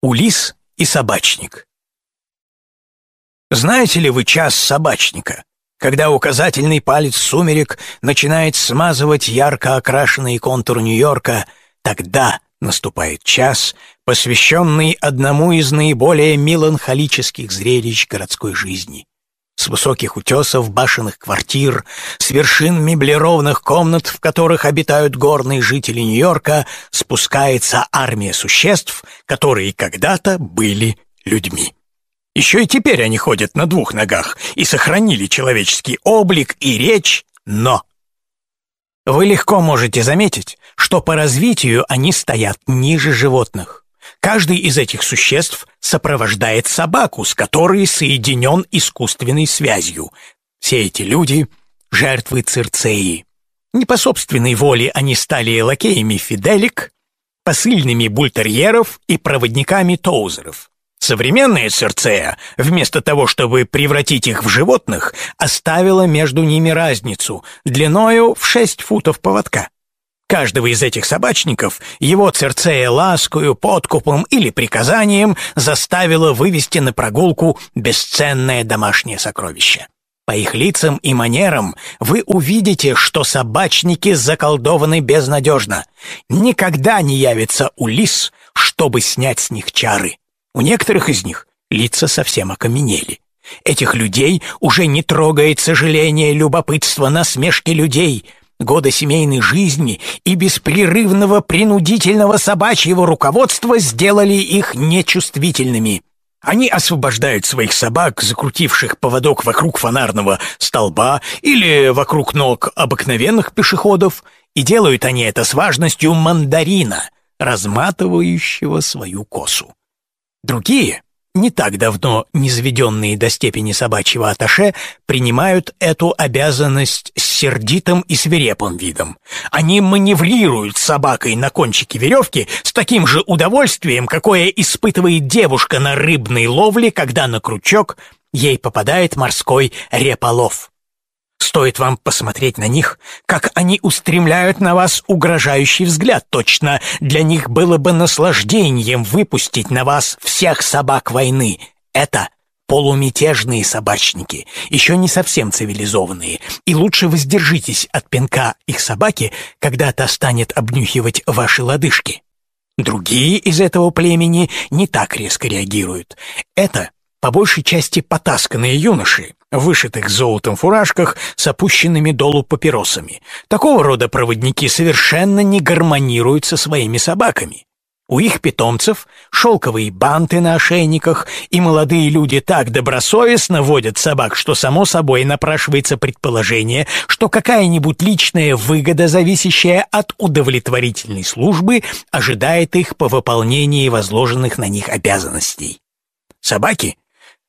Улис и собачник. Знаете ли вы час собачника, когда указательный палец сумерек начинает смазывать ярко окрашенный контур Нью-Йорка, тогда наступает час, посвященный одному из наиболее меланхолических зрелищ городской жизни с высоких утесов башенных квартир, с вершин меблированных комнат, в которых обитают горные жители Нью-Йорка, спускается армия существ, которые когда-то были людьми. Еще и теперь они ходят на двух ногах и сохранили человеческий облик и речь, но... Вы легко можете заметить, что по развитию они стоят ниже животных. Каждый из этих существ сопровождает собаку, с которой соединен искусственной связью. Все эти люди — жертвы Цирцеи. Не по собственной воле они стали лакеями Фиделик, посыльными бультерьеров и проводниками Тоузеров. Современная Цирцея, вместо того, чтобы превратить их в животных, оставила между ними разницу длиною в шесть футов поводка. Каждого из этих собачников его Церцея ласкою, подкупом или приказанием заставила вывести на прогулку бесценное домашнее сокровище. По их лицам и манерам вы увидите, что собачники заколдованы безнадежно. Никогда не явится Улис, чтобы снять с них чары. У некоторых из них лица совсем окаменели. Этих людей уже не трогает сожаление, любопытство, насмешки людей — Годы семейной жизни и беспрерывного принудительного собачьего руководства сделали их нечувствительными. Они освобождают своих собак, закрутивших поводок вокруг фонарного столба или вокруг ног обыкновенных пешеходов, и делают они это с важностью мандарина, разматывающего свою косу. Другие не так давно низведенные до степени собачьего аташе принимают эту обязанность с сердитым и свирепым видом. Они маневрируют собакой на кончике веревки с таким же удовольствием, какое испытывает девушка на рыбной ловле, когда на крючок ей попадает морской реполов. Стоит вам посмотреть на них, как они устремляют на вас угрожающий взгляд. Точно для них было бы наслаждением выпустить на вас всех собак войны. Это полумятежные собачники, еще не совсем цивилизованные, и лучше воздержитесь от пинка их собаки, когда та станет обнюхивать ваши лодыжки. Другие из этого племени не так резко реагируют. Это по большей части потасканные юноши, вышитых золотом фуражках с опущенными долу папиросами. Такого рода проводники совершенно не гармонируют со своими собаками. У их питомцев шелковые банты на ошейниках, и молодые люди так добросовестно водят собак, что само собой напрашивается предположение, что какая-нибудь личная выгода, зависящая от удовлетворительной службы, ожидает их по выполнении возложенных на них обязанностей. Собаки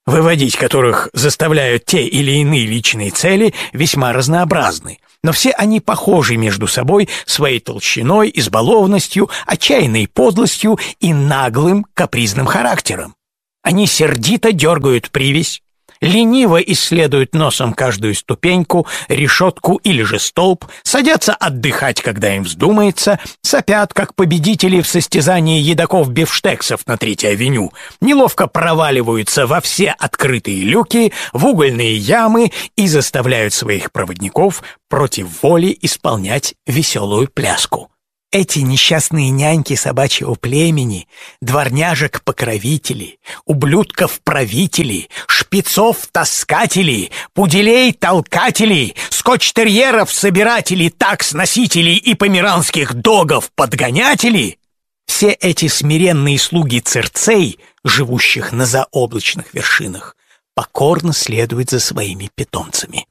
выводить которых заставляют те или иные личные цели, весьма разнообразны, но все они похожи между собой своей толщиной, избалованностью, отчаянной подлостью и наглым капризным характером. Они сердито дергают привязь, лениво исследуют носом каждую ступеньку, решетку или же столб, садятся отдыхать, когда им вздумается, сопят, как победители в состязании едоков-бифштексов на Третьей авеню, неловко проваливаются во все открытые люки, в угольные ямы и заставляют своих проводников против воли исполнять веселую пляску. Эти несчастные няньки собачьего племени, дворняжек-покровители, ублюдков-правители, шпицов-таскатели, пуделей-толкатели, скотч-терьеров-собиратели, такс-носителей и померанских догов-подгонятели — все эти смиренные слуги церцей, живущих на заоблачных вершинах, покорно следуют за своими питомцами.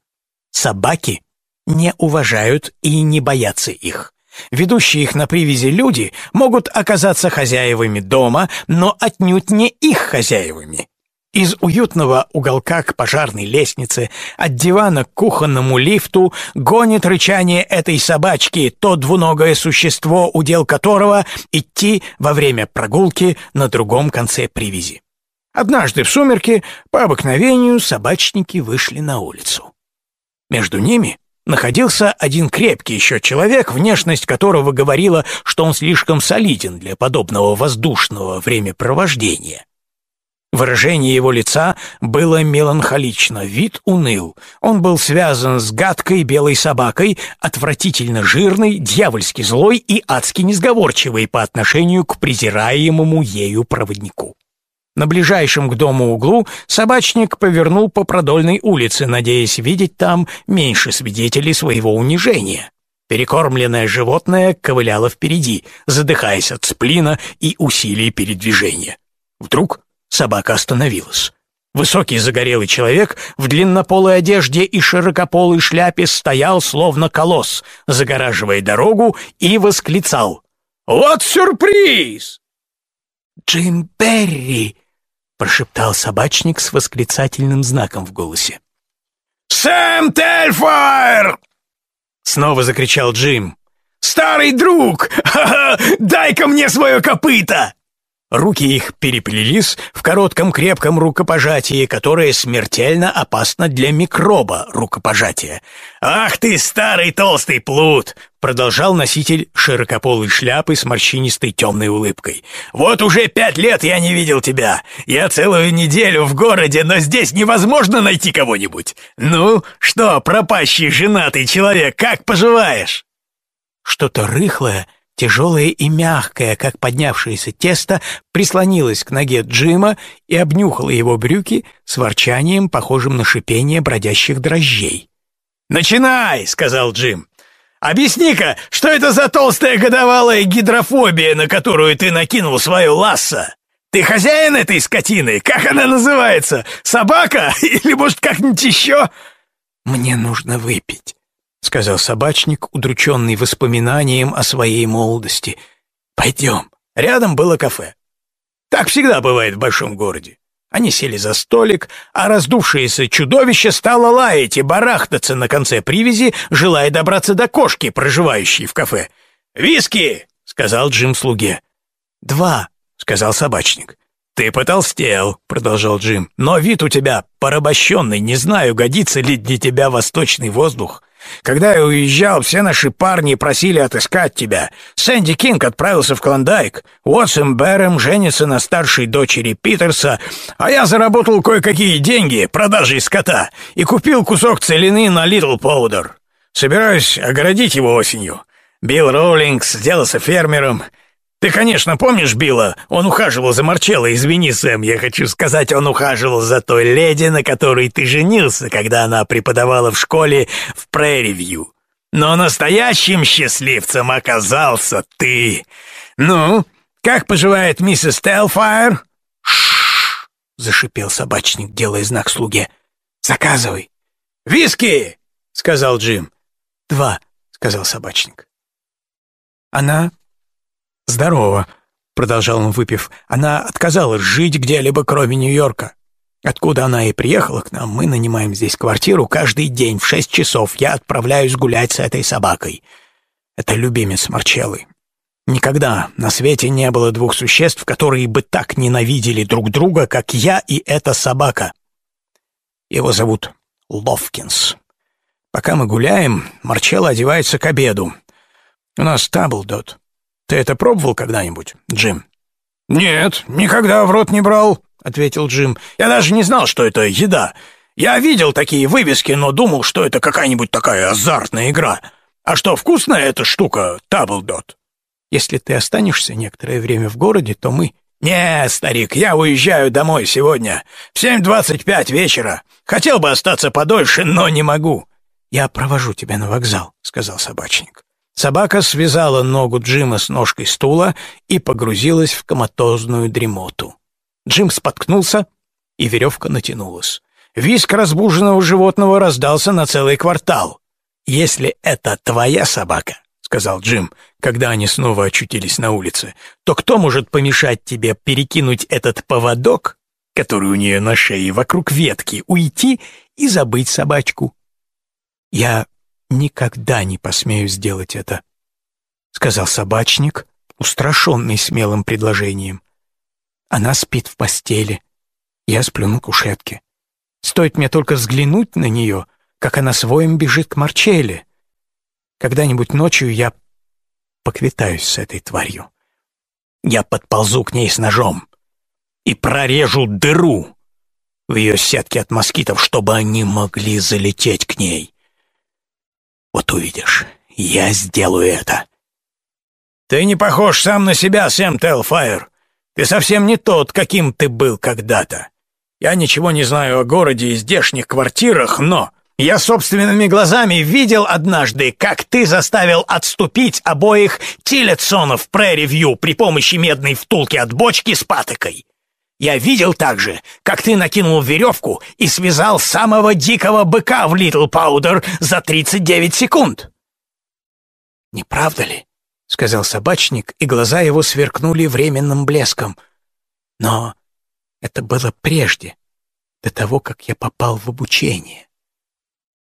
Собаки не уважают и не боятся их — Ведущие их на привязи люди могут оказаться хозяевами дома, но отнюдь не их хозяевами. Из уютного уголка к пожарной лестнице, от дивана к кухонному лифту гонит рычание этой собачки, то двуногое существо, удел которого идти во время прогулки на другом конце привязи. Однажды в сумерки, по обыкновению, собачники вышли на улицу. Между ними находился один крепкий еще человек, внешность которого говорила, что он слишком солиден для подобного воздушного времяпровождения. Выражение его лица было меланхолично, вид уныл. Он был связан с гадкой белой собакой, отвратительно жирной, дьявольски злой и адски несговорчивой по отношению к презираемому ею проводнику. На ближайшем к дому углу собачник повернул по продольной улице, надеясь видеть там меньше свидетелей своего унижения. Перекормленное животное ковыляло впереди, задыхаясь от сплина и усилий передвижения. Вдруг Собака остановилась. Высокий загорелый человек в длиннополой одежде и широкополой шляпе стоял словно колосс, загораживая дорогу, и восклицал. «Вот сюрприз!» «Джим Перри!» — прошептал собачник с восклицательным знаком в голосе. «Сэм Тельфайр!» — снова закричал Джим. «Старый друг! Дай-ка мне свое копыто!» Руки их переплелись в коротком крепком рукопожатии, которое смертельно опасно для микроба рукопожатия. «Ах ты, старый толстый плут!» — продолжал носитель широкополой шляпы с морщинистой темной улыбкой. «Вот уже пять лет я не видел тебя. Я целую неделю в городе, но здесь невозможно найти кого-нибудь. Ну, что, пропащий женатый человек, как поживаешь?» Что-то рыхлое — Тяжелое и мягкое, как поднявшееся тесто, прислонилось к ноге Джима и обнюхало его брюки с ворчанием, похожим на шипение бродящих дрожжей. «Начинай!» — сказал Джим. «Объясни-ка, что это за толстая годовалая гидрофобия, на которую ты накинул свою лассо? Ты хозяин этой скотины? Как она называется? Собака? Или, может, как-нибудь еще?» «Мне нужно выпить». — сказал собачник, удрученный воспоминанием о своей молодости. «Пойдем». Рядом было кафе. Так всегда бывает в большом городе. Они сели за столик, а раздувшееся чудовище стало лаять и барахтаться на конце привязи, желая добраться до кошки, проживающей в кафе. «Виски!» — сказал Джим слуге. «Два», — сказал собачник. «Ты потолстел», — продолжал Джим, — «но вид у тебя порабощенный, не знаю, годится ли для тебя восточный воздух. Когда я уезжал, все наши парни просили отыскать тебя. Сэнди Кинг отправился в Клондайк. Уотсон Бэром женится на старшей дочери Питерса, а я заработал кое-какие деньги продажей скота и купил кусок целины на Литл Поудер. Собираюсь огородить его осенью. Билл Роулингс сделался фермером. Ты, конечно, помнишь Билла? Он ухаживал за Марчелло. Извини, Сэм, я хочу сказать, он ухаживал за той леди, на которой ты женился, когда она преподавала в школе в Прерривью. Но настоящим счастливцем оказался ты. Ну, как поживает миссис Телфайр? Шш! зашипел собачник, делая знак слуге. Заказывай. Виски, сказал Джим. Два, сказал собачник. Она «Здорово», — продолжал он, выпив. «Она отказалась жить где-либо, кроме Нью-Йорка. Откуда она и приехала к нам, мы нанимаем здесь квартиру каждый день в шесть часов. Я отправляюсь гулять с этой собакой. Это любимец Марчеллы. Никогда на свете не было двух существ, которые бы так ненавидели друг друга, как я и эта собака. Его зовут Ловкинс. Пока мы гуляем, Марчелло одевается к обеду. У нас таблдот. Ты это пробовал когда-нибудь, Джим?» «Нет, никогда в рот не брал», — ответил Джим. «Я даже не знал, что это еда. Я видел такие вывески, но думал, что это какая-нибудь такая азартная игра. А что, вкусная эта штука, таблдот?» «Если ты останешься некоторое время в городе, то мы...» «Не, старик, я уезжаю домой сегодня. В семь двадцать пять вечера. Хотел бы остаться подольше, но не могу». «Я провожу тебя на вокзал», — сказал собачник. Собака связала ногу Джима с ножкой стула и погрузилась в коматозную дремоту. Джим споткнулся, и веревка натянулась. Виск разбуженного животного раздался на целый квартал. «Если это твоя собака», — сказал Джим, когда они снова очутились на улице, «то кто может помешать тебе перекинуть этот поводок, который у нее на шее, вокруг ветки, уйти и забыть собачку?» «Я никогда не посмею сделать это», — сказал собачник, устрашенный смелым предложением. «Она спит в постели. Я сплю на кушетке. Стоит мне только взглянуть на нее, как она своим бежит к Марчелле. Когда-нибудь ночью я поквитаюсь с этой тварью. Я подползу к ней с ножом и прорежу дыру в ее сетке от москитов, чтобы они могли залететь к ней. Вот увидишь, я сделаю это. Ты не похож сам на себя, Сэм Телфайр. Ты совсем не тот, каким ты был когда-то. Я ничего не знаю о городе и здешних квартирах, но я собственными глазами видел однажды, как ты заставил отступить обоих Тиллетсонов Прерри-Вью при помощи медной втулки от бочки с патокой. Я видел также, как ты накинул веревку и связал самого дикого быка в Литл Паудер за 39 секунд. «Не правда ли?» — сказал собачник, и глаза его сверкнули временным блеском. «Но это было прежде, до того, как я попал в обучение».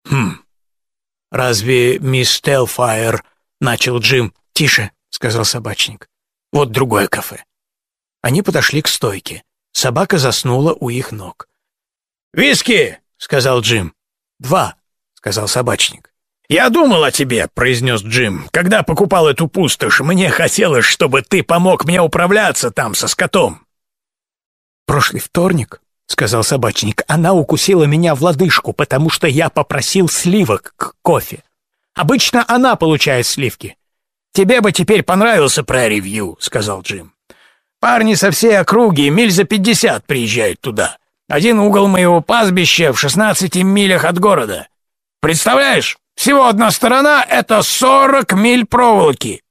«Хм, разве мисс Телфайр?» — начал Джим. «Тише», — сказал собачник. «Вот другое кафе». Они подошли к стойке. Собака заснула у их ног. «Виски!» — сказал Джим. «Два», — сказал собачник. «Я думал о тебе», — произнес Джим. «Когда покупал эту пустошь, мне хотелось, чтобы ты помог мне управляться там со скотом». «Прошлый вторник», — сказал собачник, — «она укусила меня в лодыжку, потому что я попросил сливок к кофе. Обычно она получает сливки». «Тебе бы теперь понравился прерри-вью», — сказал Джим. «Парни со всей округи миль за пятьдесят приезжают туда. Один угол моего пастбища в шестнадцати милях от города. Представляешь, всего одна сторона — это сорок миль проволоки».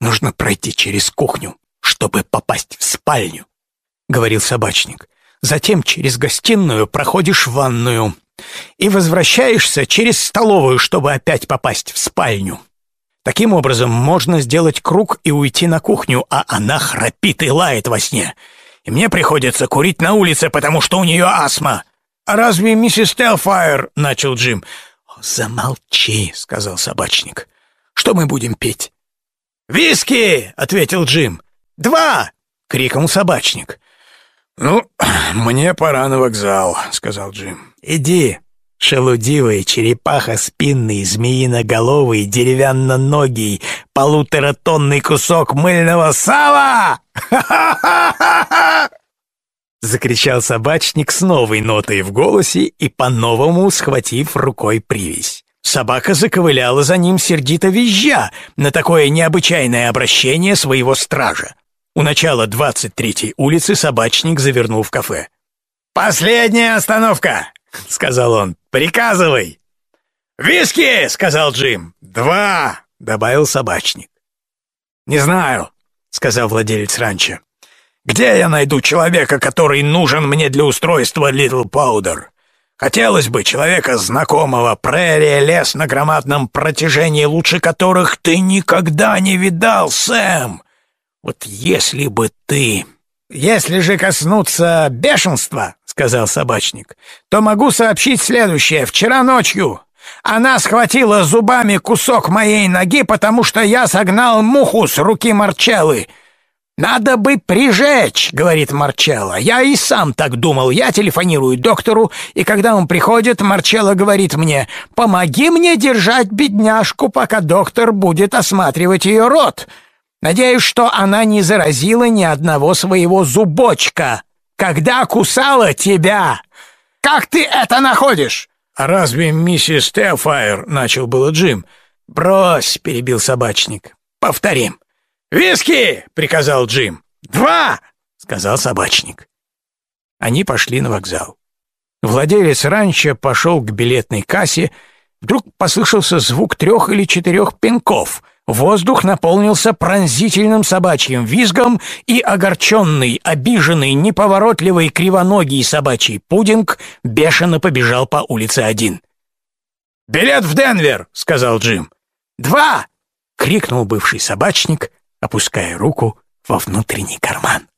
«Нужно пройти через кухню, чтобы попасть в спальню», — говорил собачник. Затем через гостиную проходишь ванную и возвращаешься через столовую, чтобы опять попасть в спальню. Таким образом, можно сделать круг и уйти на кухню, а она храпит и лает во сне. И мне приходится курить на улице, потому что у нее астма. «А разве миссис Телфайр?» — начал Джим. «Замолчи», — сказал собачник. «Что мы будем петь?» «Виски!» — ответил Джим. «Два!» — крикнул собачник. «Ну, мне пора на вокзал», — сказал Джим. «Иди, шелудивый, черепаха спинный, змеиноголовый, деревянно-ногий, полуторатонный кусок мыльного сала!» Закричал собачник с новой нотой в голосе и по-новому схватив рукой привязь. Собака заковыляла за ним сердито визжа на такое необычайное обращение своего стража. У начала 23-й улицы собачник завернул в кафе. «Последняя остановка!» — сказал он. «Приказывай!» «Виски!» — сказал Джим. «Два!» — добавил собачник. «Не знаю», — сказал владелец ранчо. «Где я найду человека, который нужен мне для устройства Литл Паудер? Хотелось бы человека знакомого, прерия, лес на громадном протяжении, лучше которых ты никогда не видал, Сэм. Вот если бы ты... Если же коснуться бешенства, сказал собачник, то могу сообщить следующее. Вчера ночью она схватила зубами кусок моей ноги, потому что я согнал муху с руки Марчеллы. «Надо бы прижечь», — говорит Марчелло. «Я и сам так думал. Я телефонирую доктору, и когда он приходит, Марчелло говорит мне, «Помоги мне держать бедняжку, пока доктор будет осматривать ее рот». Надеюсь, что она не заразила ни одного своего зубочка, когда кусала тебя. Как ты это находишь?» «А разве миссис Теофайр?» — начал было Джим. «Брось», — перебил собачник. «Повторим». «Виски!» — приказал Джим. «Два!» — сказал собачник. Они пошли на вокзал. Владелец ранчо пошел к билетной кассе. Вдруг послышался звук трех или четырех пинков — Воздух наполнился пронзительным собачьим визгом, и огорченный, обиженный, неповоротливый, кривоногий собачий пудинг бешено побежал по улице один. «Билет в Денвер!» — сказал Джим. «Два!» — крикнул бывший собачник, опуская руку во внутренний карман.